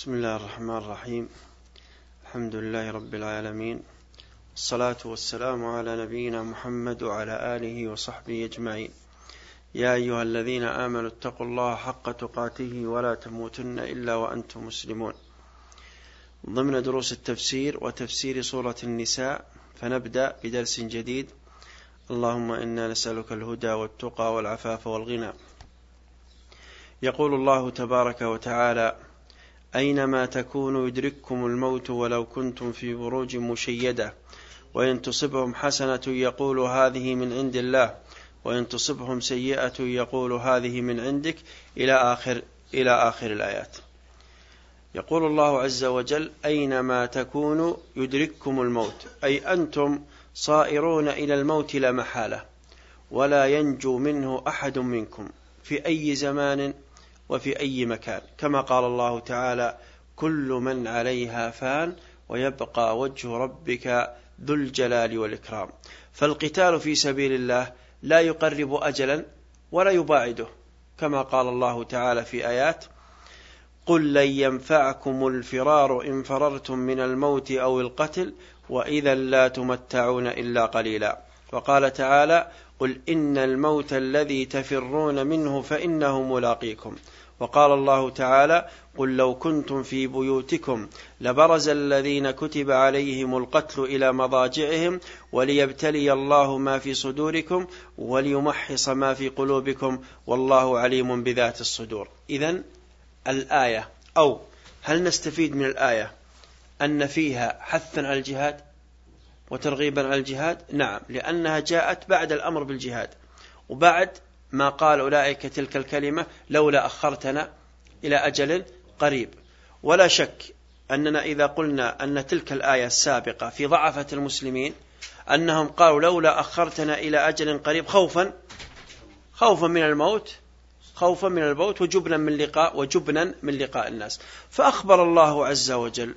بسم الله الرحمن الرحيم. الحمد لله رب العالمين. الصلاة والسلام على نبينا محمد وعلى آله وصحبه أجمعين. يا أيها الذين آمنوا اتقوا الله حق تقاته ولا تموتن إلا وأنتم مسلمون. ضمن دروس التفسير وتفسير سورة النساء فنبدأ بدرس جديد. اللهم إنا نسألك الهدى والتقى والعفاف والغنى. يقول الله تبارك وتعالى أينما تكونوا يدرككم الموت ولو كنتم في بروج مشيدة وإن تصبهم حسنة يقول هذه من عند الله وإن تصبهم سيئة يقول هذه من عندك إلى آخر إلى آخر الآيات. يقول الله عز وجل أينما تكونوا يدرككم الموت أي أنتم صائرون إلى الموت لا محالة ولا ينجو منه أحد منكم. في أي زمان وفي أي مكان. كما قال الله تعالى كل من عليها فان ويبقى وجه ربك ذو الجلال والإكرام. فالقتال في سبيل الله لا يقرب أجلا ولا يباعده كما قال الله تعالى في آيات قل لن ينفعكم الفرار إن فررتم من الموت أو القتل وإذا لا تمتعون إلا قليلا. وقال تعالى قل إن الموت الذي تفرون منه فإنه ملاقيكم. وقال الله تعالى قل لو كنتم في بيوتكم لبرز الذين كتب عليهم القتل إلى مضاجعهم وليبتلي الله ما في صدوركم وليمحص ما في قلوبكم والله عليم بذات الصدور. إذا الآية أو هل نستفيد من الآية أن فيها حثا على الجهاد؟ وترغيبا على الجهاد؟ نعم لأنها جاءت بعد الأمر بالجهاد. وبعد ما قال أولئك تلك الكلمة لولا أخرتنا إلى أجل قريب. ولا شك أننا إذا قلنا أن تلك الآية السابقة في ضعفة المسلمين أنهم قالوا لولا أخرتنا إلى أجل قريب خوفا خوفا من الموت خوفا من الموت وجبنا من لقاء وجبنا من لقاء الناس. فأخبر الله عز وجل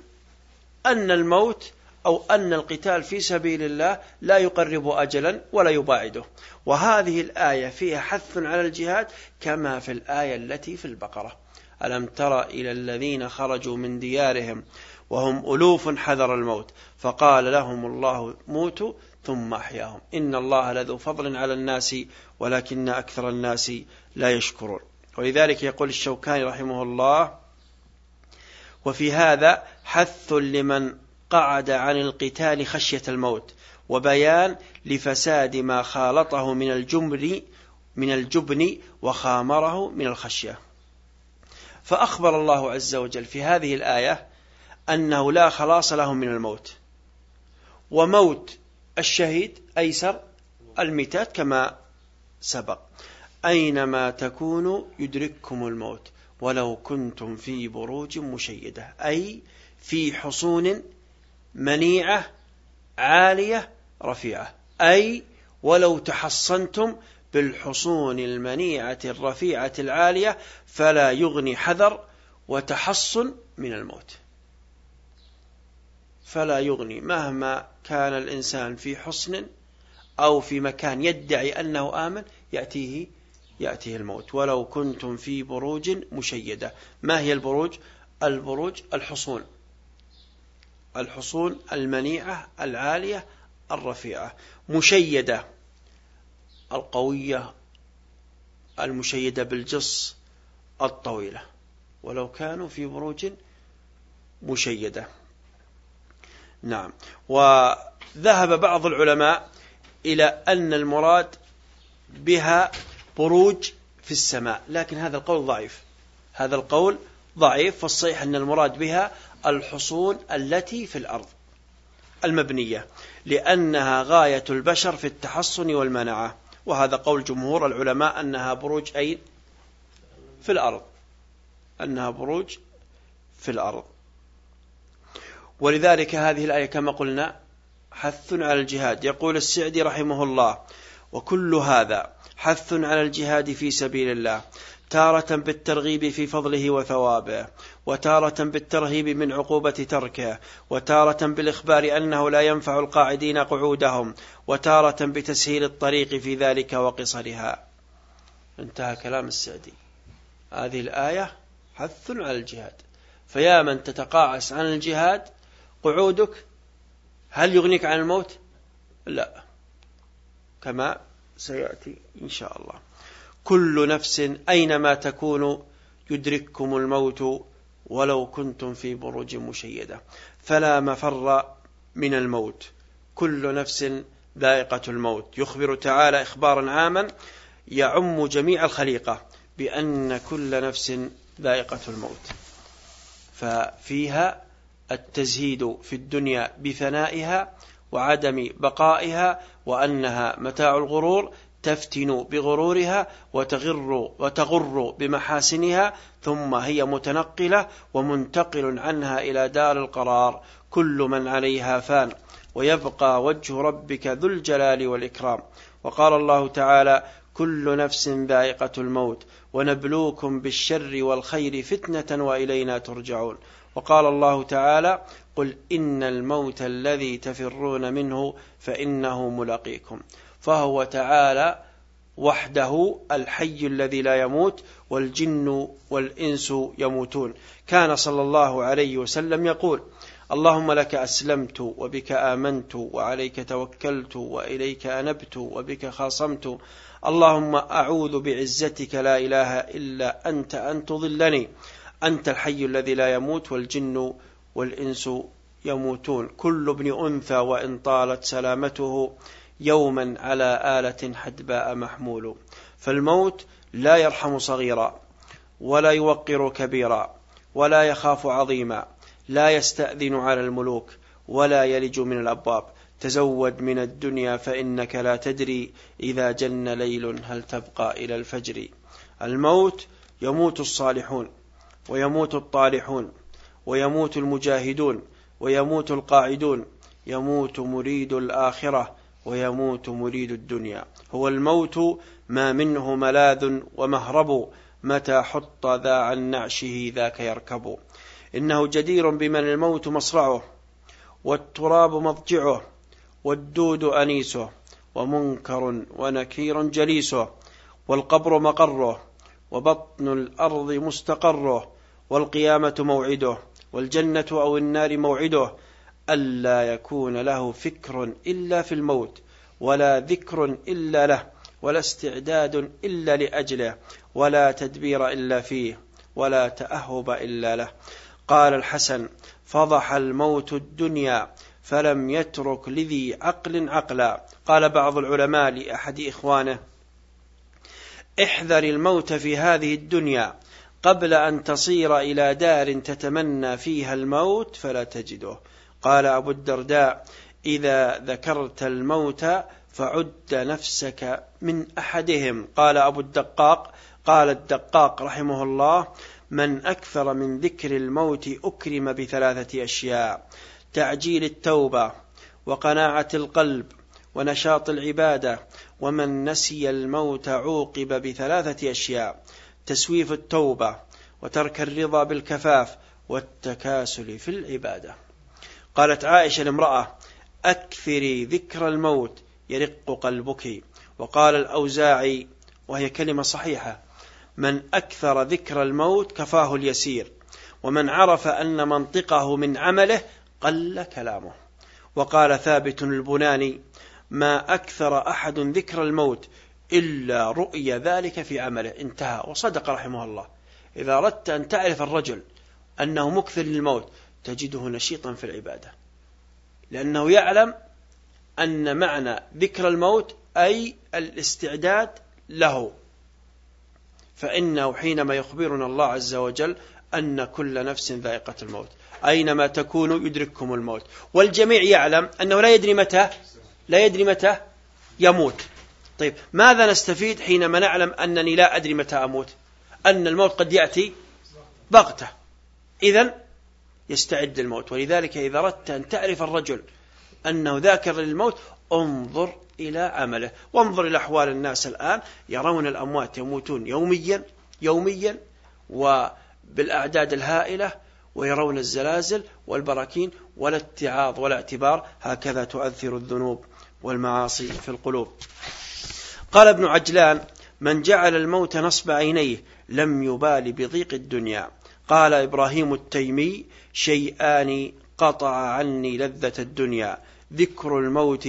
أن الموت أو أن القتال في سبيل الله لا يقرب أجلا ولا يباعده. وهذه الآية فيها حث على الجهاد كما في الآية التي في البقرة. ألم تر إلى الذين خرجوا من ديارهم وهم ألوف حذر الموت فقال لهم الله موتوا ثم أحياهم. إن الله لذو فضل على الناس ولكن أكثر الناس لا يشكرون. ولذلك يقول الشوكاني رحمه الله وفي هذا حث لمن قعد عن القتال خشية الموت وبيان لفساد ما خالطه من الجمر من الجبن وخامره من الخشية. فأخبر الله عز وجل في هذه الآية أنه لا خلاص لهم من الموت. وموت الشهيد أيسر الميتات كما سبق. أينما تكونوا يدرككم الموت ولو كنتم في بروج مشيدة أي في حصون منيعة عالية رفيعة. أي ولو تحصنتم بالحصون المنيعة الرفيعة العالية فلا يغني حذر وتحصن من الموت. فلا يغني مهما كان الإنسان في حصن أو في مكان يدعي أنه آمن يأتيه يأتيه الموت. ولو كنتم في بروج مشيدة. ما هي البروج؟ البروج الحصون. الحصون المنيعة العالية الرفيعة. مشيدة القوية المشيدة بالجص الطويلة. ولو كانوا في بروج مشيدة. نعم. وذهب بعض العلماء إلى أن المراد بها بروج في السماء. لكن هذا القول ضعيف. هذا القول ضعيف فالصحيح أن المراد بها الحصون التي في الأرض المبنية لأنها غاية البشر في التحصن والمنعة وهذا قول جمهور العلماء أنها بروج أين في الأرض. أنها بروج في الأرض. ولذلك هذه الآية كما قلنا حث على الجهاد. يقول السعدي رحمه الله وكل هذا حث على الجهاد في سبيل الله تارة بالترغيب في فضله وثوابه وتارة بالترهيب من عقوبة تركه وتارة بالإخبار أنه لا ينفع القاعدين قعودهم وتارة بتسهيل الطريق في ذلك وقصرها. انتهى كلام السعدي. هذه الآية حث على الجهاد. فيا من تتقاعس عن الجهاد قعودك هل يغنيك عن الموت؟ لا. كما سيأتي إن شاء الله. كل نفس أينما تكون يدرككم الموت ولو كنتم في بروج مشيدة. فلا مفر من الموت. كل نفس ذائقة الموت. يخبر تعالى إخبارا عاما يعم جميع الخليقة بأن كل نفس ذائقة الموت. ففيها التزهيد في الدنيا بثنائها وعدم بقائها وأنها متاع الغرور تفتن بغرورها وتغر وتغر بمحاسنها ثم هي متنقلة ومنتقل عنها إلى دار القرار كل من عليها فان. ويبقى وجه ربك ذو الجلال والإكرام. وقال الله تعالى كل نفس ذائقة الموت ونبلوكم بالشر والخير فتنة وإلينا ترجعون. وقال الله تعالى قل إن الموت الذي تفرون منه فإنه ملقيكم فهو تعالى وحده الحي الذي لا يموت والجن والإنس يموتون. كان صلى الله عليه وسلم يقول اللهم لك أسلمت وبك آمنت وعليك توكلت وإليك أنبت وبك خاصمت. اللهم أعوذ بعزتك لا إله إلا أنت أن تضلني. أنت الحي الذي لا يموت والجن والإنس يموتون. كل ابن أنثى وإن طالت سلامته. يوما على آلة حدباء محمول. فالموت لا يرحم صغيرا ولا يوقر كبيرا ولا يخاف عظيما لا يستأذن على الملوك ولا يلج من الأبواب. تزود من الدنيا فإنك لا تدري إذا جن ليل هل تبقى إلى الفجر. الموت يموت الصالحون ويموت الطالحون ويموت المجاهدون ويموت القاعدون. يموت مريد الآخرة ويموت مريد الدنيا. هو الموت ما منه ملاذ ومهرب متى حط ذا عن نعشه ذاك يركب. إنه جدير بمن الموت مصرعه والتراب مضجعه والدود أنيسه ومنكر ونكير جليسه والقبر مقره وبطن الأرض مستقره والقيامة موعده والجنة أو النار موعده ألا يكون له فكر إلا في الموت ولا ذكر إلا له ولا استعداد إلا لأجله ولا تدبير إلا فيه ولا تأهب إلا له. قال الحسن فضح الموت الدنيا فلم يترك لذي عقل عقلا. قال بعض العلماء لأحد إخوانه احذر الموت في هذه الدنيا قبل أن تصير إلى دار تتمنى فيها الموت فلا تجده. قال أبو الدرداء إذا ذكرت الموت فعد نفسك من أحدهم. قال أبو الدقاق قال الدقاق رحمه الله من أكثر من ذكر الموت أكرم بثلاثة أشياء تعجيل التوبة وقناعة القلب ونشاط العبادة ومن نسي الموت عوقب بثلاثة أشياء تسويف التوبة وترك الرضا بالكفاف والتكاسل في العبادة. قالت عائشة لامرأة أكثري ذكر الموت يرق قلبك. وقال الأوزاعي وهي كلمة صحيحة من أكثر ذكر الموت كفاه اليسير ومن عرف أن منطقه من عمله قل كلامه. وقال ثابت البناني ما أكثر أحد ذكر الموت إلا رؤي ذلك في عمله. انتهى. وصدق رحمه الله. إذا أردت أن تعرف الرجل أنه مكثر للموت تجده نشيطا في العبادة. لأنه يعلم أن معنى ذكر الموت أي الاستعداد له. فإنه حينما يخبرنا الله عز وجل أن كل نفس ذائقة الموت أينما تكونوا يدرككم الموت. والجميع يعلم أنه لا يدري متى لا يدري متى يموت. طيب ماذا نستفيد حينما نعلم أنني لا أدري متى أموت؟ أن الموت قد يأتي بغتة. إذا يستعد الموت ولذلك إذا أردت أن تعرف الرجل أنه ذاكر للموت انظر إلى عمله. وانظر إلى أحوال الناس الآن. يرون الأموات يموتون يوميا يوميا وبالأعداد الهائلة ويرون الزلازل والبراكين ولا اتعاظ ولا اعتبار. هكذا تؤثر الذنوب والمعاصي في القلوب. قال ابن عجلان من جعل الموت نصب عينيه لم يبال بضيق الدنيا قال إبراهيم التيمي شيئان قطع عني لذة الدنيا ذكر الموت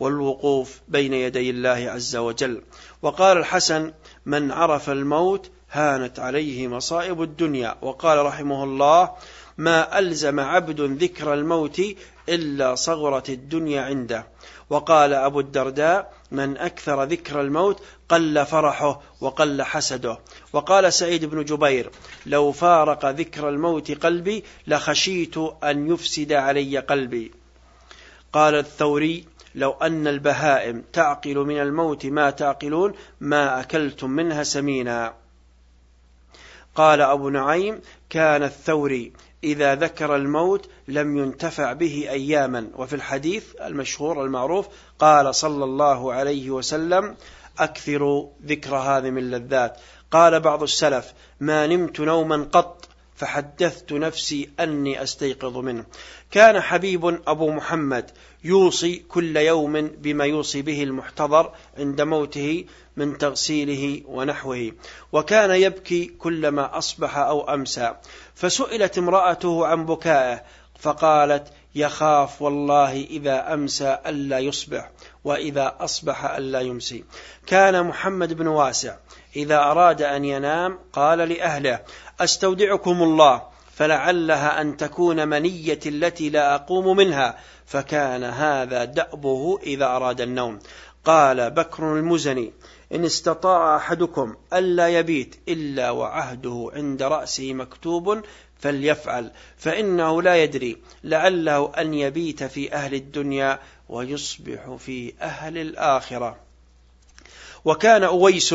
والوقوف بين يدي الله عز وجل. وقال الحسن من عرف الموت هانت عليه مصائب الدنيا. وقال رحمه الله ما ألزم عبد ذكر الموت إلا صغرت الدنيا عنده. وقال أبو الدرداء من أكثر ذكر الموت قل فرحه وقل حسده. وقال سعيد بن جبير لو فارق ذكر الموت قلبي لخشيت أن يفسد علي قلبي. قال الثوري لو أن البهائم تعقل من الموت ما تعقلون ما أكلتم منها سمينا. قال أبو نعيم كان الثوري إذا ذكر الموت لم ينتفع به أياما. وفي الحديث المشهور المعروف قال صلى الله عليه وسلم أكثروا ذكر هذه من اللذات قال بعض السلف ما نمت نوما قط. فحدثت نفسي أني أستيقظ منه. كان حبيب أبو محمد يوصي كل يوم بما يوصي به المحتضر عند موته من تغسيله ونحوه وكان يبكي كلما أصبح أو أمسى. فسئلت امرأته عن بكائه فقالت يخاف والله إذا أمسى ألا يصبح وإذا أصبح ألا يمسي. كان محمد بن واسع إذا أراد أن ينام قال لأهله أستودعكم الله فلعلها أن تكون منية التي لا أقوم منها فكان هذا دأبه إذا أراد النوم. قال بكر المزني إن استطاع أحدكم ألا يبيت إلا وعهده عند رأسه مكتوب فليفعل فإنه لا يدري لعله أن يبيت في أهل الدنيا ويصبح في أهل الآخرة. وكان أويس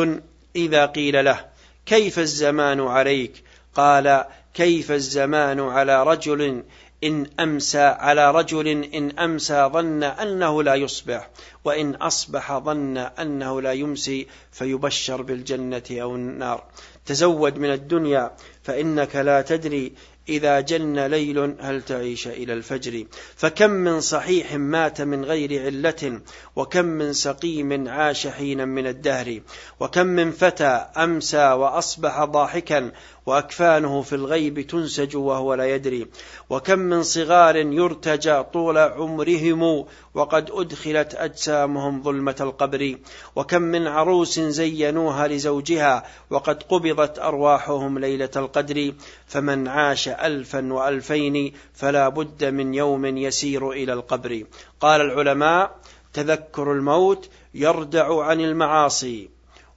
إذا قيل له كيف الزمان عليك؟ قال كيف الزمان على رجل إن أمسى على رجل إن أمسى ظن أنه لا يصبح وإن أصبح ظن أنه لا يمسي فيبشر بالجنة أو النار. تزود من الدنيا فإنك لا تدري إذا جن ليل هل تعيش إلى الفجر. فكم من صحيح مات من غير علة وكم من سقيم عاش حينا من الدهر وكم من فتى أمسى وأصبح ضاحكا وأكفانه في الغيب تنسج وهو لا يدري. وكم من صغار يرتجى طول عمرهم وقد أدخلت أجسامهم ظلمة القبر. وكم من عروس زينوها لزوجها وقد قبضت أرواحهم ليلة القدر. فمن عاش ألفا وألفين فلا بد من يوم يسير إلى القبر. قال العلماء تذكر الموت يردع عن المعاصي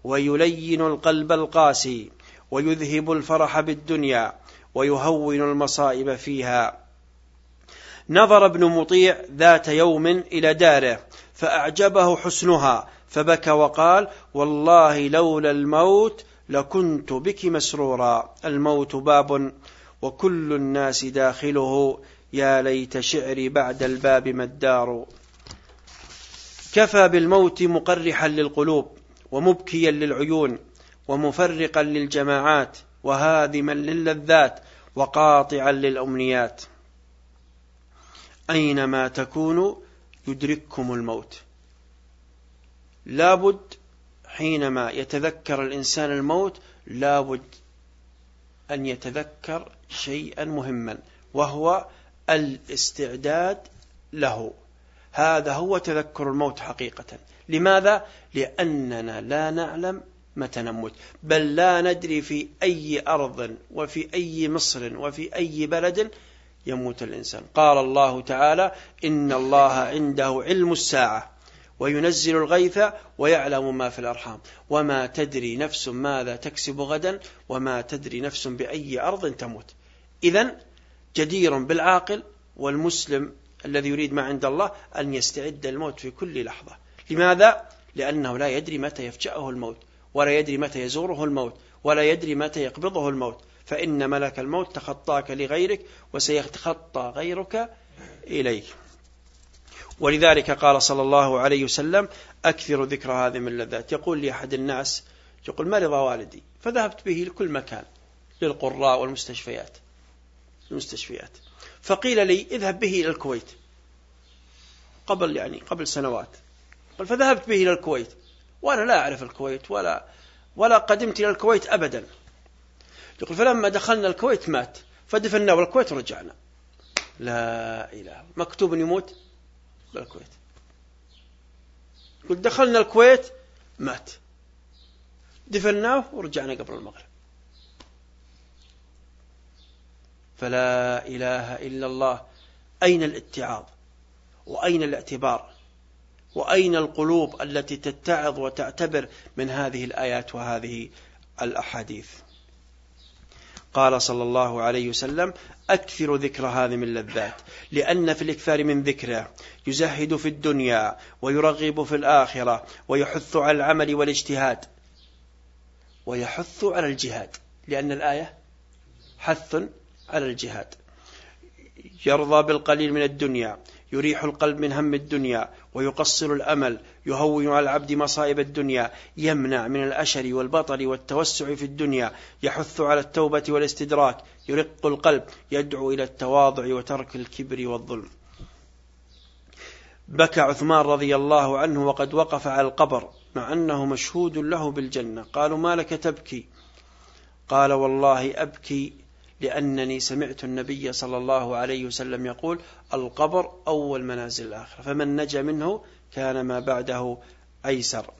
ويلين القلب القاسي. ويذهب الفرح بالدنيا ويهون المصائب فيها. نظر ابن مطيع ذات يوم إلى داره فأعجبه حسنها فبكى وقال والله لولا الموت لكنت بك مسرورا الموت باب وكل الناس داخله يا ليت شعري بعد الباب ما الدار كفى بالموت مقرحا للقلوب ومبكيا للعيون ومفرقا للجماعات وهادما للذات وقاطعا للأمنيات. أينما تكونوا يدرككم الموت. لابد حينما يتذكر الإنسان الموت لابد أن يتذكر شيئا مهما وهو الاستعداد له. هذا هو تذكر الموت حقيقة. لماذا؟ لأننا لا نعلم متى نموت بل لا ندري في أي أرض وفي أي مصر وفي أي بلد يموت الإنسان. قال الله تعالى إن الله عنده علم الساعة وينزل الغيث ويعلم ما في الأرحام. وما تدري نفس ماذا تكسب غدا وما تدري نفس بأي أرض تموت. إذا جدير بالعاقل والمسلم الذي يريد ما عند الله أن يستعد الموت في كل لحظة. لماذا؟ لأنه لا يدري متى يفجأه الموت. ولا يدري متى يزوره الموت ولا يدري متى يقبضه الموت. فإن ملك الموت تخطاك لغيرك وسيتخطى غيرك إليك. ولذلك قال صلى الله عليه وسلم أكثر ذكر هذه من اللذات يقول لي أحد الناس يقول مرض والدي؟ فذهبت به لكل مكان للقراء والمستشفيات. المستشفيات. فقيل لي اذهب به إلى الكويت. قبل يعني قبل سنوات. فذهبت به إلى الكويت. وأنا لا أعرف الكويت ولا ولا قدمت إلى الكويت أبدا. يقول فلما دخلنا الكويت مات فدفناه بالكويت ورجعنا. لا إله مكتوب أن يموت بالكويت. يقول دخلنا الكويت مات. دفناه ورجعنا قبل المغرب. فلا إله إلا الله. أين الاتعاظ؟ وأين الاعتبار؟ وأين القلوب التي تتعظ وتعتبر من هذه الآيات وهذه الأحاديث؟ قال صلى الله عليه وسلم أكثر ذكر هذه من اللذات لأن في الإكثار من ذكره يزهد في الدنيا ويرغب في الآخرة ويحث على العمل والاجتهاد. ويحث على الجهاد لأن الآية حث على الجهاد. يرضى بالقليل من الدنيا يريح القلب من هم الدنيا ويقصر الأمل يهون على العبد مصائب الدنيا يمنع من الأشر والبطر والتوسع في الدنيا يحث على التوبة والاستدراك يرق القلب يدعو إلى التواضع وترك الكبر والظلم. بكى عثمان رضي الله عنه وقد وقف على القبر مع أنه مشهود له بالجنة. قالوا ما لك تبكي؟ قال والله أبكي لأنني سمعت النبي صلى الله عليه وسلم يقول القبر أول منازل الآخرة فمن نجا منه كان ما بعده أيسر.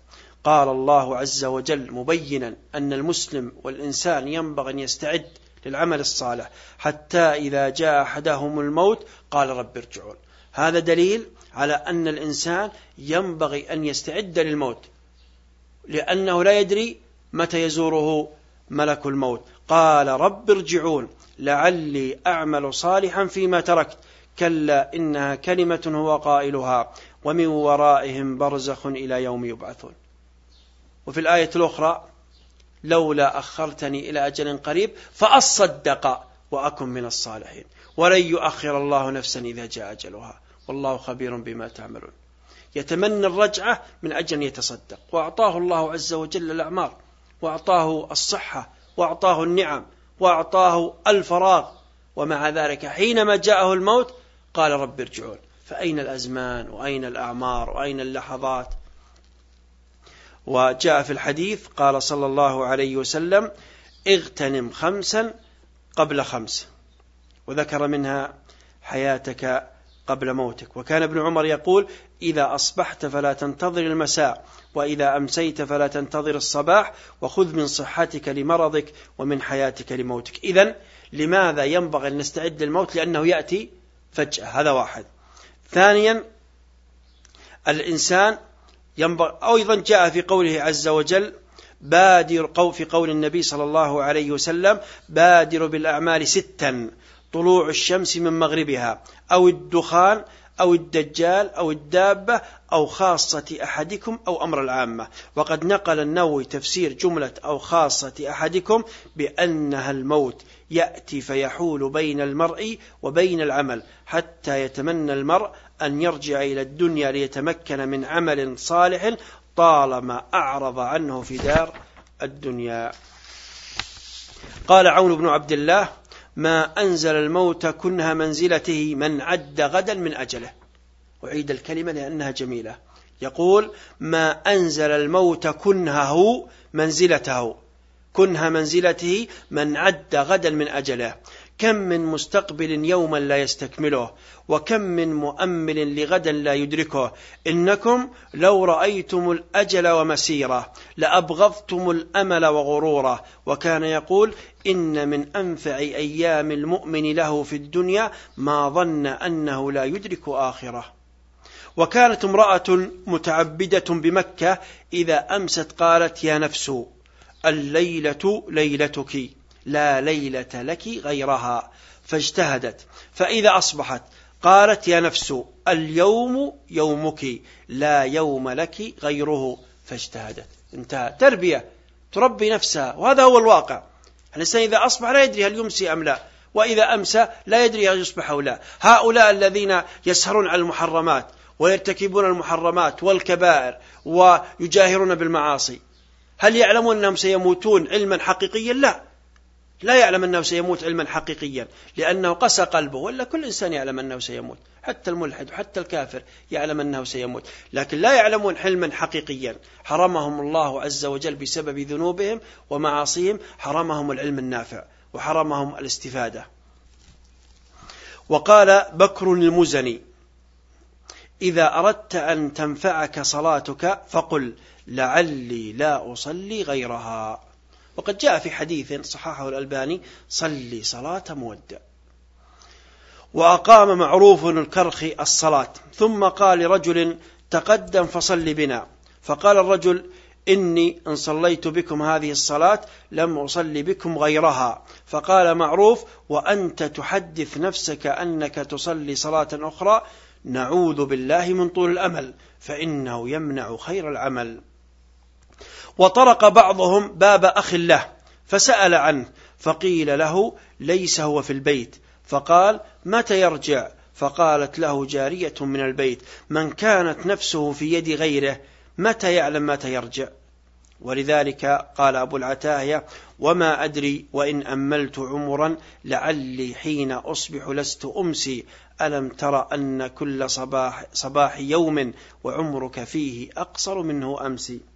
قال الله عز وجل مبينا أن المسلم والإنسان ينبغي أن يستعد للعمل الصالح حتى إذا جاء أحدهم الموت قال رب ارجعون. هذا دليل على أن الإنسان ينبغي أن يستعد للموت لأنه لا يدري متى يزوره ملك الموت. قال رب ارجعون لعلي أعمل صالحا فيما تركت. كلا إنها كلمة هو قائلها ومن ورائهم برزخ إلى يوم يبعثون. وفي الآية الأخرى لولا أخرتني إلى أجل قريب فأصدق وأكن من الصالحين. ولن يؤخر الله نفسا إذا جاء أجلها. والله خبير بما تعملون. يتمنى الرجعة من أجل أن يتصدق. وأعطاه الله عز وجل الأعمار وأعطاه الصحة وأعطاه النعم وأعطاه الفراغ. ومع ذلك حينما جاءه الموت قال رب ارجعون. فأين الأزمان؟ وأين الأعمار؟ وأين اللحظات؟ وجاء في الحديث قال صلى الله عليه وسلم اغتنم خمسا قبل خمس. وذكر منها حياتك قبل موتك. وكان ابن عمر يقول إذا أصبحت فلا تنتظر المساء وإذا أمسيت فلا تنتظر الصباح وخذ من صحتك لمرضك ومن حياتك لموتك. إذا لماذا ينبغي أن نستعد للموت؟ لأنه يأتي فجأة. هذا واحد. ثانيا الإنسان ينبغي أيضا جاء في قوله عز وجل بادر قو في قول النبي صلى الله عليه وسلم بادر بالأعمال ستا. طلوع الشمس من مغربها أو الدخان أو الدجال أو الدابة أو خاصة أحدكم أو أمر العامة. وقد نقل النووي تفسير جملة أو خاصة أحدكم بأنها الموت يأتي فيحول بين المرء وبين العمل حتى يتمنى المرء أن يرجع إلى الدنيا ليتمكن من عمل صالح طالما أعرض عنه في دار الدنيا. قال عون بن عبد الله ما أنزل الموت كنها منزلته من عد غدا من أجله. أعيد الكلمة لأنها جميلة. يقول ما أنزل الموت كنهه منزلته. كنها منزلته من عد غدا من أجله. كم من مستقبل يوما لا يستكمله وكم من مؤمل لغدا لا يدركه. إنكم لو رأيتم الأجل ومسيره لأبغضتم الأمل وغروره. وكان يقول إن من أنفع أيام المؤمن له في الدنيا ما ظن أنه لا يدرك آخره. وكانت امرأة متعبدة بمكة إذا أمست قالت يا نفس الليلة ليلتك. لا ليلة لك غيرها. فاجتهدت. فإذا أصبحت قالت يا نفس اليوم يومك لا يوم لك غيره. فاجتهدت. انتهى تربية. تربي نفسها. وهذا هو الواقع. الإنسان إذا أصبح لا يدري هل يمسي أم لا. وإذا أمسى لا يدري هل يصبح أو لا. هؤلاء الذين يسهرون على المحرمات ويرتكبون المحرمات والكبائر ويجاهرون بالمعاصي هل يعلمون أنهم سيموتون علما حقيقيا؟ لا. لا يعلم أنه سيموت علما حقيقيا لأنه قسى قلبه ولا كل إنسان يعلم أنه سيموت حتى الملحد وحتى الكافر يعلم أنه سيموت لكن لا يعلمون حلما حقيقيا. حرمهم الله عز وجل بسبب ذنوبهم ومعاصيهم حرمهم العلم النافع وحرمهم الاستفادة. وقال بكر المزني إذا أردت أن تنفعك صلاتك فقل لعلي لا أصلي غيرها. وقد جاء في حديث صححه الألباني صلي صلاة مودع. وأقام معروف الكرخ الصلاة. ثم قال لرجل تقدم فصل بنا. فقال الرجل إني إن صليت بكم هذه الصلاة لم أصلي بكم غيرها. فقال معروف وأنت تحدث نفسك أنك تصلي صلاة أخرى نعوذ بالله من طول الأمل فإنه يمنع خير العمل. وطرق بعضهم باب أخ له فسأل عنه فقيل له ليس هو في البيت. فقال متى يرجع؟ فقالت له جارية من البيت من كانت نفسه في يد غيره متى يعلم متى يرجع؟ ولذلك قال أبو العتاهية وما أدري وإن أملت عمرا لعلي حين أصبح لست أمسي ألم تر أن كل صباح, صباح يوم وعمرك فيه أقصر منه أمسي؟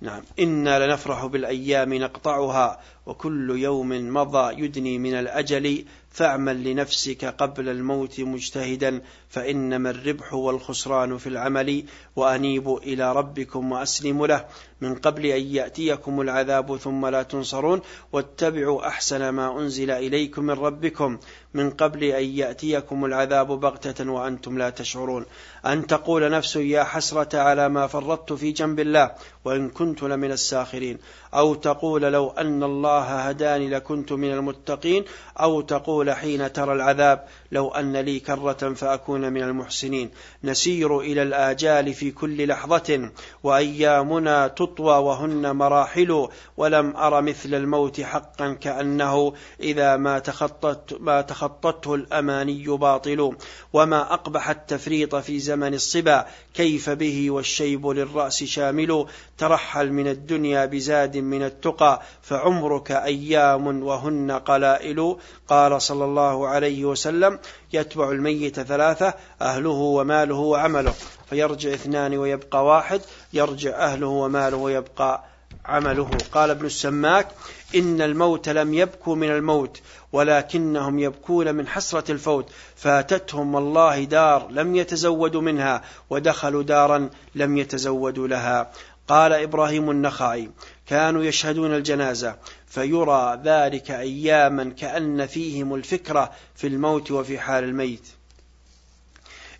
نعم. إنا لنفرح بالأيام نقطعها وكل يوم مضى يدني من الأجل فاعمل لنفسك قبل الموت مجتهدا فإنما الربح والخسران في العمل وأنيبوا إلى ربكم وأسلموا له. من قبل أن يأتيكم العذاب ثم لا تنصرون واتبعوا أحسن ما أنزل إليكم من ربكم. من قبل أن يأتيكم العذاب بغتة وأنتم لا تشعرون. أن تقول نفس يا حسرة على ما فرطت في جنب الله وإن كنت لمن الساخرين. أو تقول لو أن الله هداني لكنت من المتقين أو تقول حين ترى العذاب لو أن لي كرة فأكون من المحسنين. نسير إلى الآجال في كل لحظة وأيامنا تطوى وهن مراحل ولم أر مثل الموت حقا كأنه. إذا ما تخطت ما تخطته الأماني باطل. وما أقبح التفريط في زمن الصبا كيف به والشيب للرأس شامل. ترحل من الدنيا بزاد من التقى فعمرك أيام وهن قلائل. قال صلى الله عليه وسلم يتبع الميت ثلاثة أهله وماله وعمله. فيرجع اثنان ويبقى واحد يرجع أهله وماله ويبقى عمله. قال ابن السماك إن الموت لم يبكوا من الموت ولكنهم يبكون من حسرة الفوت. فاتتهم والله دار لم يتزودوا منها ودخلوا دارا لم يتزودوا لها. قال إبراهيم النخعي كانوا يشهدون الجنازة. فيرى ذلك أياما كأن فيهم الفكرة في الموت وفي حال الميت.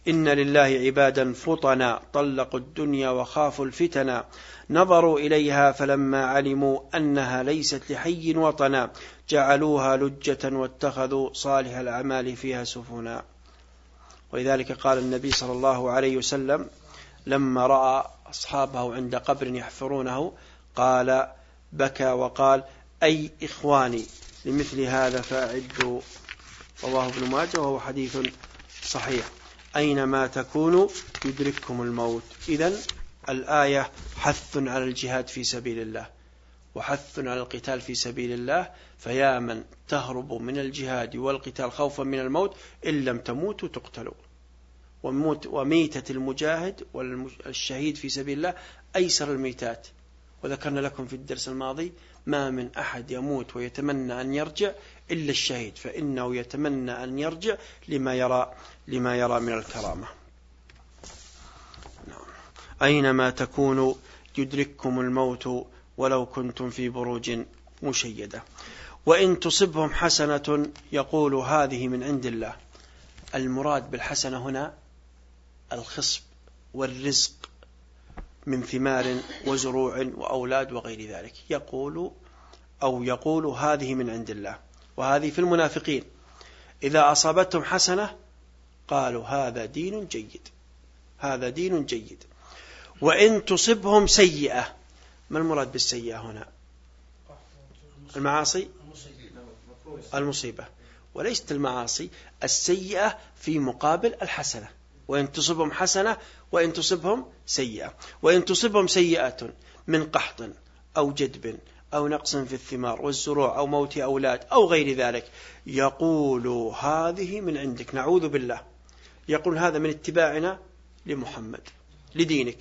إن لله عبادا فطنا طلقوا الدنيا وخافوا الفتنا نظروا إليها فلما علموا أنها ليست لحي وطنا جعلوها لجة واتخذوا صالح الأعمال فيها سفنا. ولذلك قال النبي صلى الله عليه وسلم لما رأى أصحابه عند قبر يحفرونه قال بكى وقال أي إخواني لمثل هذا فأعدوا. رواه ابن ماجه وهو حديث صحيح. أينما تكونوا يدرككم الموت. إذا الآية حث على الجهاد في سبيل الله. وحث على القتال في سبيل الله. فيا من تهرب من الجهاد والقتال خوفا من الموت إن لم تموتوا تقتلوا وميتة المجاهد والشهيد في سبيل الله أيسر الميتات. وذكرنا لكم في الدرس الماضي ما من أحد يموت ويتمنى أن يرجع إلا الشهيد فإنه يتمنى أن يرجع لما يرى لما يرى من الكرامة. نعم. أينما تكونوا يدرككم الموت ولو كنتم في بروج مشيدة. وإن تصبهم حسنة يقول هذه من عند الله. المراد بالحسنة هنا الخصب والرزق. من ثمار وزروع وأولاد وغير ذلك. يقول أو يقول هذه من عند الله وهذه في المنافقين. إذا أصابتهم حسنة قالوا هذا دين جيد هذا دين جيد. وإن تصبهم سيئة ما المراد بالسيئة هنا؟ المعاصي؟ المصيبة. وليست المعاصي السيئة في مقابل الحسنة. وإن تصبهم حسنة وإن تصبهم سيئة. وإن تصبهم سيئة من قحط أو جدب أو نقص في الثمار والزروع أو موت أولاد أو غير ذلك. يقول هذه من عندك. نعوذ بالله. يقول هذا من اتباعنا لمحمد لدينك.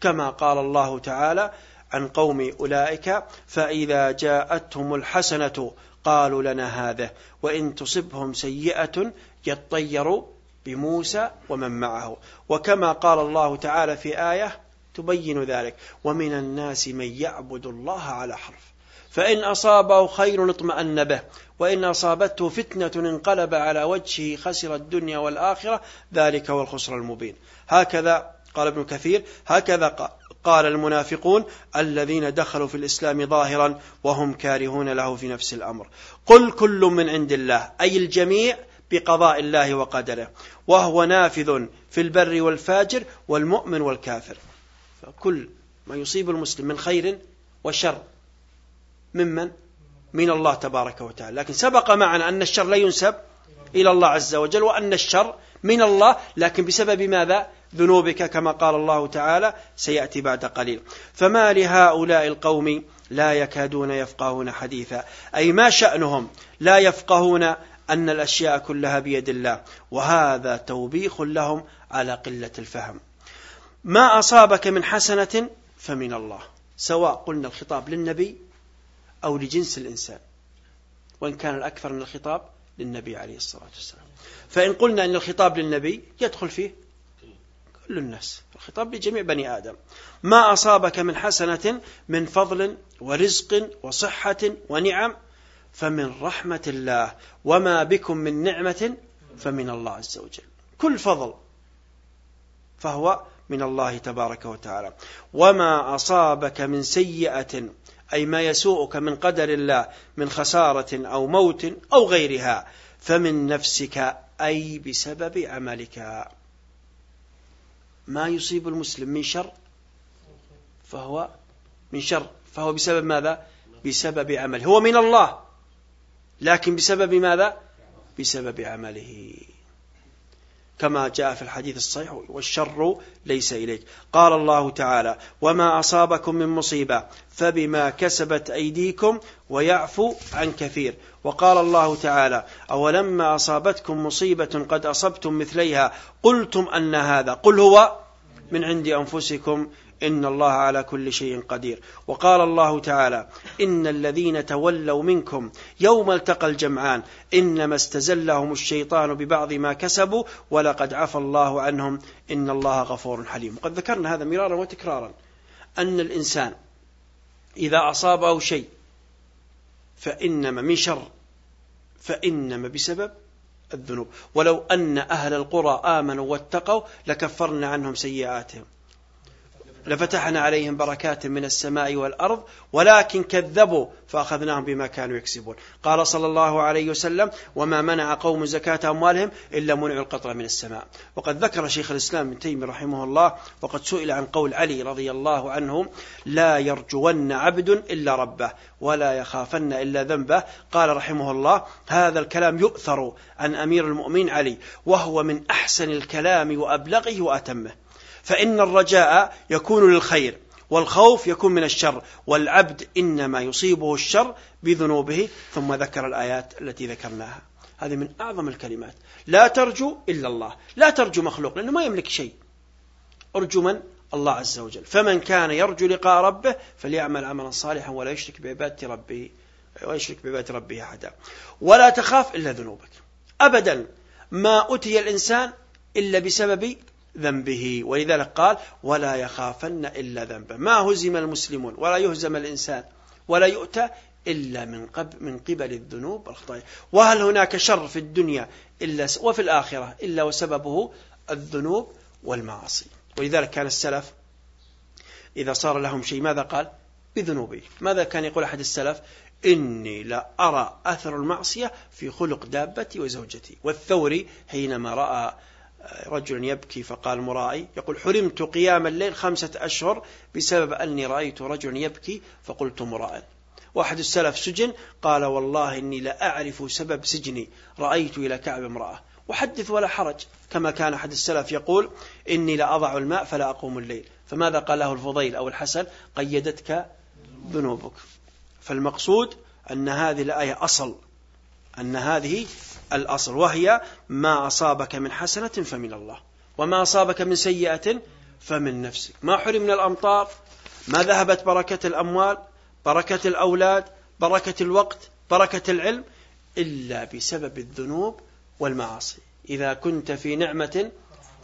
كما قال الله تعالى عن قوم أولئك فإذا جاءتهم الحسنة قالوا لنا هذا وإن تصبهم سيئة يطيروا بموسى ومن معه. وكما قال الله تعالى في آية تبين ذلك ومن الناس من يعبد الله على حرف. فإن أصابه خير اطمأن به وإن أصابته فتنة انقلب على وجهه خسر الدنيا والآخرة ذلك هو الخسر المبين. هكذا قال ابن كثير هكذا قال المنافقون الذين دخلوا في الإسلام ظاهرا وهم كارهون له في نفس الأمر. قل كل من عند الله أي الجميع بقضاء الله وقدره وهو نافذ في البر والفاجر والمؤمن والكافر. فكل ما يصيب المسلم من خير وشر ممن؟ من الله تبارك وتعالى. لكن سبق معنا أن الشر لا ينسب إلى الله عز وجل وأن الشر من الله. لكن بسبب ماذا؟ ذنوبك كما قال الله تعالى سيأتي بعد قليل. فما لهؤلاء القوم لا يكادون يفقهون حديثا. أي ما شأنهم لا يفقهون أن الأشياء كلها بيد الله وهذا توبيخ لهم على قلة الفهم. ما أصابك من حسنة فمن الله سواء قلنا الخطاب للنبي أو لجنس الإنسان وإن كان الأكثر من الخطاب للنبي عليه الصلاة والسلام. فإن قلنا أن الخطاب للنبي يدخل فيه كل الناس الخطاب لجميع بني آدم. ما أصابك من حسنة من فضل ورزق وصحة ونعم فمن رحمة الله وما بكم من نعمة فمن الله عز وجل. كل فضل فهو من الله تبارك وتعالى. وما أصابك من سيئة أي ما يسوءك من قدر الله من خسارة أو موت أو غيرها فمن نفسك أي بسبب عملك. ما يصيب المسلم من شر فهو من شر. فهو بسبب ماذا؟ بسبب عمله. هو من الله. لكن بسبب ماذا؟ بسبب عمله. كما جاء في الحديث الصحيح والشر ليس إليك. قال الله تعالى وما أصابكم من مصيبة فبما كسبت أيديكم ويعفو عن كثير. وقال الله تعالى أولما أصابتكم مصيبة قد أصبتم مثليها قلتم أن هذا. قل هو من عند أنفسكم إن الله على كل شيء قدير. وقال الله تعالى إن الذين تولوا منكم يوم التقى الجمعان إنما استزلهم الشيطان ببعض ما كسبوا ولقد عفى الله عنهم إن الله غفور حليم. وقد ذكرنا هذا مرارا وتكرارا أن الإنسان إذا أصابه شيء فإنما من شر فإنما بسبب الذنوب. ولو أن أهل القرى آمنوا واتقوا لكفرنا عنهم سيئاتهم. لفتحنا عليهم بركات من السماء والأرض ولكن كذبوا فأخذناهم بما كانوا يكسبون. قال صلى الله عليه وسلم وما منع قوم زكاة أموالهم إلا منع القطر من السماء. وقد ذكر شيخ الإسلام ابن تيمية رحمه الله وقد سئل عن قول علي رضي الله عنه لا يرجون عبد إلا ربه ولا يخافن إلا ذنبه. قال رحمه الله هذا الكلام يؤثر عن أمير المؤمنين علي وهو من أحسن الكلام وأبلغه وأتمه. فإن الرجاء يكون للخير والخوف يكون من الشر والعبد إنما يصيبه الشر بذنوبه ثم ذكر الآيات التي ذكرناها. هذه من أعظم الكلمات. لا ترجو إلا الله. لا ترجو مخلوق لأنه ما يملك شيء. أرجو من؟ الله عز وجل. فمن كان يرجو لقاء ربه فليعمل عملا صالحا ولا يشرك بعبادة ربه ويشرك بعبادة ربه أحدا. ولا تخاف إلا ذنوبك. أبدا. ما أتي الإنسان إلا بسبب ذنبه. ولذلك قال ولا يخافن إلا ذنبه. ما هزم المسلمون ولا يهزم الإنسان ولا يؤتى إلا من قبل, من قبل الذنوب والخطايا. وهل هناك شر في الدنيا إلا وفي الآخرة إلا وسببه الذنوب والمعاصي. ولذلك كان السلف إذا صار لهم شيء ماذا قال؟ بذنوبه. ماذا كان يقول أحد السلف؟ إني لا أرى أثر المعصية في خلق دابتي وزوجتي. والثوري حينما رأى رجل يبكي فقال مرائي يقول حرمت قيام الليل خمسة أشهر بسبب أني رأيت رجل يبكي فقلت مراء واحد السلف سجن قال والله إني لا أعرف سبب سجني رأيت إلى كعب امرأة. وحدث ولا حرج كما كان أحد السلف يقول إني لا أضع الماء فلا أقوم الليل. فماذا قال له الفضيل أو الحسن؟ قيدتك ذنوبك. فالمقصود أن هذه الآية أصل أن هذه الأصل وهي ما أصابك من حسنة فمن الله وما أصابك من سيئة فمن نفسك. ما حرم من الأمطار ما ذهبت بركة الأموال بركة الأولاد بركة الوقت بركة العلم إلا بسبب الذنوب والمعاصي. إذا كنت في نعمة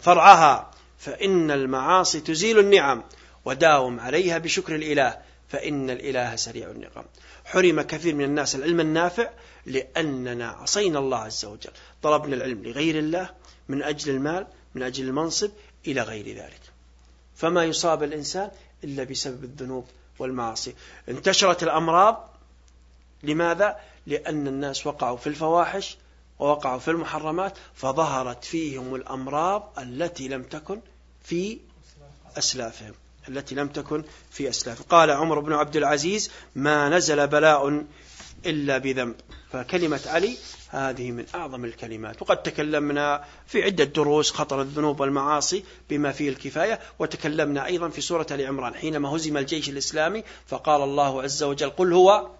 فرعها فإن المعاصي تزيل النعم وداوم عليها بشكر الإله فإن الإله سريع النقم. حرم كثير من الناس العلم النافع لأننا عصينا الله عز وجل. طلبنا العلم لغير الله من أجل المال من أجل المنصب إلى غير ذلك. فما يصاب الإنسان إلا بسبب الذنوب والمعاصي. انتشرت الأمراض. لماذا؟ لأن الناس وقعوا في الفواحش ووقعوا في المحرمات فظهرت فيهم الأمراض التي لم تكن في أسلافهم. التي لم تكن في أسلاف. قال عمر بن عبد العزيز ما نزل بلاء إلا بذنب. فكلمة علي هذه من أعظم الكلمات. وقد تكلمنا في عدة دروس خطر الذنوب والمعاصي بما فيه الكفاية وتكلمنا أيضا في سورة عمران. حينما هزم الجيش الإسلامي فقال الله عز وجل قل هو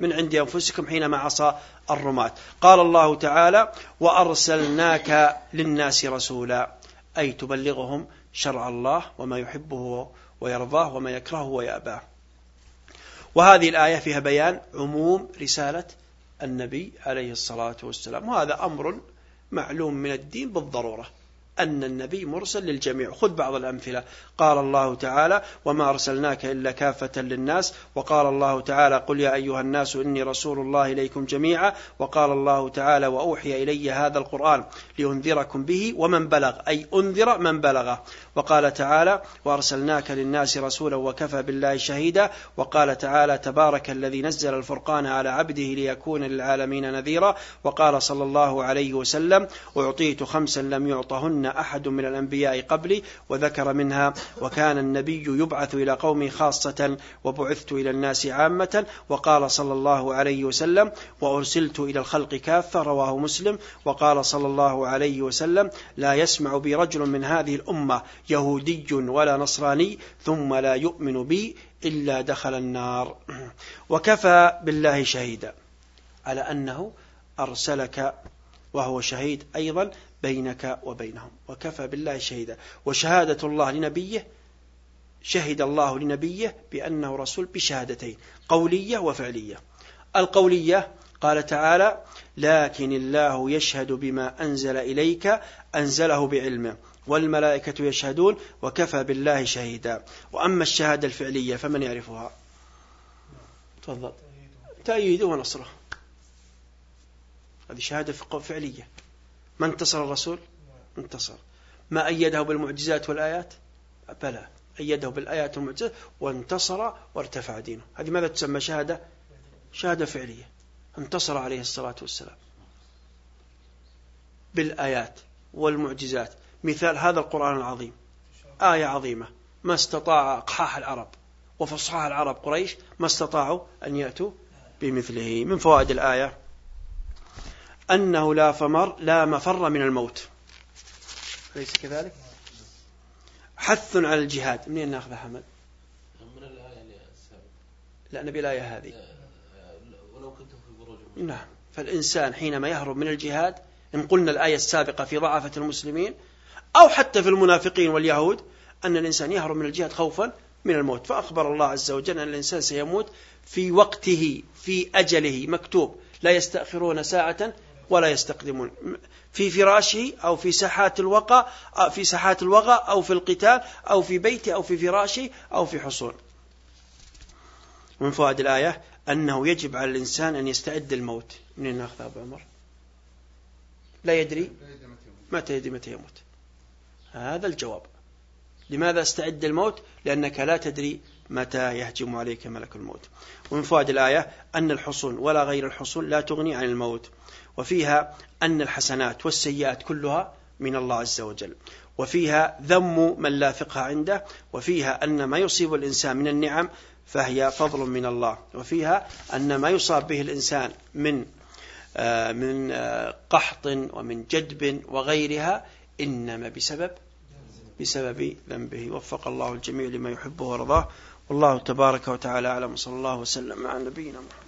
من عند أنفسكم حينما عصى الرماة. قال الله تعالى وأرسلناك للناس رسولا. أي تبلغهم شرع الله وما يحبه ويرضاه وما يكرهه ويأباه. وهذه الآية فيها بيان عموم رسالة النبي عليه الصلاة والسلام. وهذا أمر معلوم من الدين بالضرورة. أن النبي مرسل للجميع. خذ بعض الأمثلة. قال الله تعالى وما أرسلناك إلا كافة للناس. وقال الله تعالى قل يا أيها الناس إني رسول الله إليكم جميعا. وقال الله تعالى وأوحي إلي هذا القرآن لأنذركم به ومن بلغ. أي أنذر من بلغه. وقال تعالى وأرسلناك للناس رسولا وكفى بالله شهيدا. وقال تعالى تبارك الذي نزل الفرقان على عبده ليكون للعالمين نذيرا. وقال صلى الله عليه وسلم أعطيت خمسا لم يعطهن أحد من الأنبياء قبلي وذكر منها وكان النبي يبعث إلى قومه خاصة وبعثت إلى الناس عامة وقال صلى الله عليه وسلم وأرسلت إلى الخلق كافة رواه مسلم وقال صلى الله عليه وسلم لا يسمع بي رجل من هذه الأمة يهودي ولا نصراني ثم لا يؤمن بي إلا دخل النار. وكفى بالله شهيدا على أنه أرسلك وهو شهيد أيضا بينك وبينهم. وكفى بالله شهيدا. وشهادة الله لنبيه شهد الله لنبيه بأنه رسول بشهادتين قولية وفعلية. القولية قال تعالى لكن الله يشهد بما أنزل إليك أنزله بعلمه والملائكة يشهدون وكفى بالله شهيدا. وأما الشهادة الفعلية فمن يعرفها؟ تفضل. تأييده ونصره. هذه شهادة فعلية. ما انتصر الرسول؟ انتصر. ما أيده بالمعجزات والآيات؟ بلى. أيده بالآيات والمعجزات وانتصر وارتفع دينه. هذه ماذا تسمى؟ شهادة؟ شهادة فعلية. انتصر عليه الصلاة والسلام. بالآيات والمعجزات. مثال هذا القرآن العظيم. آية عظيمة. ما استطاع أقحاح العرب وفصحاء العرب قريش ما استطاعوا أن يأتوا بمثله. من فوائد الآية؟ أنه لا فمر لا مفر من الموت. أليس كذلك؟ حث على الجهاد. منين ناخذ حمد من الآية لا نبي الآية هذه. ولو كنت في بروج نعم. فالإنسان حينما يهرب من الجهاد إن قلنا الآية السابقة في ضعفة المسلمين أو حتى في المنافقين واليهود أن الإنسان يهرب من الجهاد خوفا من الموت. فأخبر الله عز وجل أن الإنسان سيموت في وقته في أجله مكتوب لا يستأخرون ساعة ولا يستقدمون. في فراشه أو في ساحات الوقى في ساحات الوغى أو في القتال أو في بيته أو في فراشه أو في حصون. من فوائد الآية أنه يجب على الإنسان أن يستعد الموت من ناخذ أبو عمر؟ لا يدري متى يدري متى يموت. هذا الجواب. لماذا استعد الموت لأنك لا تدري متى يهجم عليك ملك الموت. ومن فوائد الآية أن الحصون ولا غير الحصون لا تغني عن الموت. وفيها أن الحسنات والسيئات كلها من الله عز وجل. وفيها ذم من لا فقه عنده وفيها أن ما يصيب الإنسان من النعم فهي فضل من الله. وفيها أن ما يصاب به الإنسان من آه، من آه، قحط ومن جدب وغيرها إنما بسبب بسبب ذنبه. وفق الله الجميع لما يحبه ورضاه والله تبارك وتعالى أعلم. صلى الله وسلم على نبينا محمد.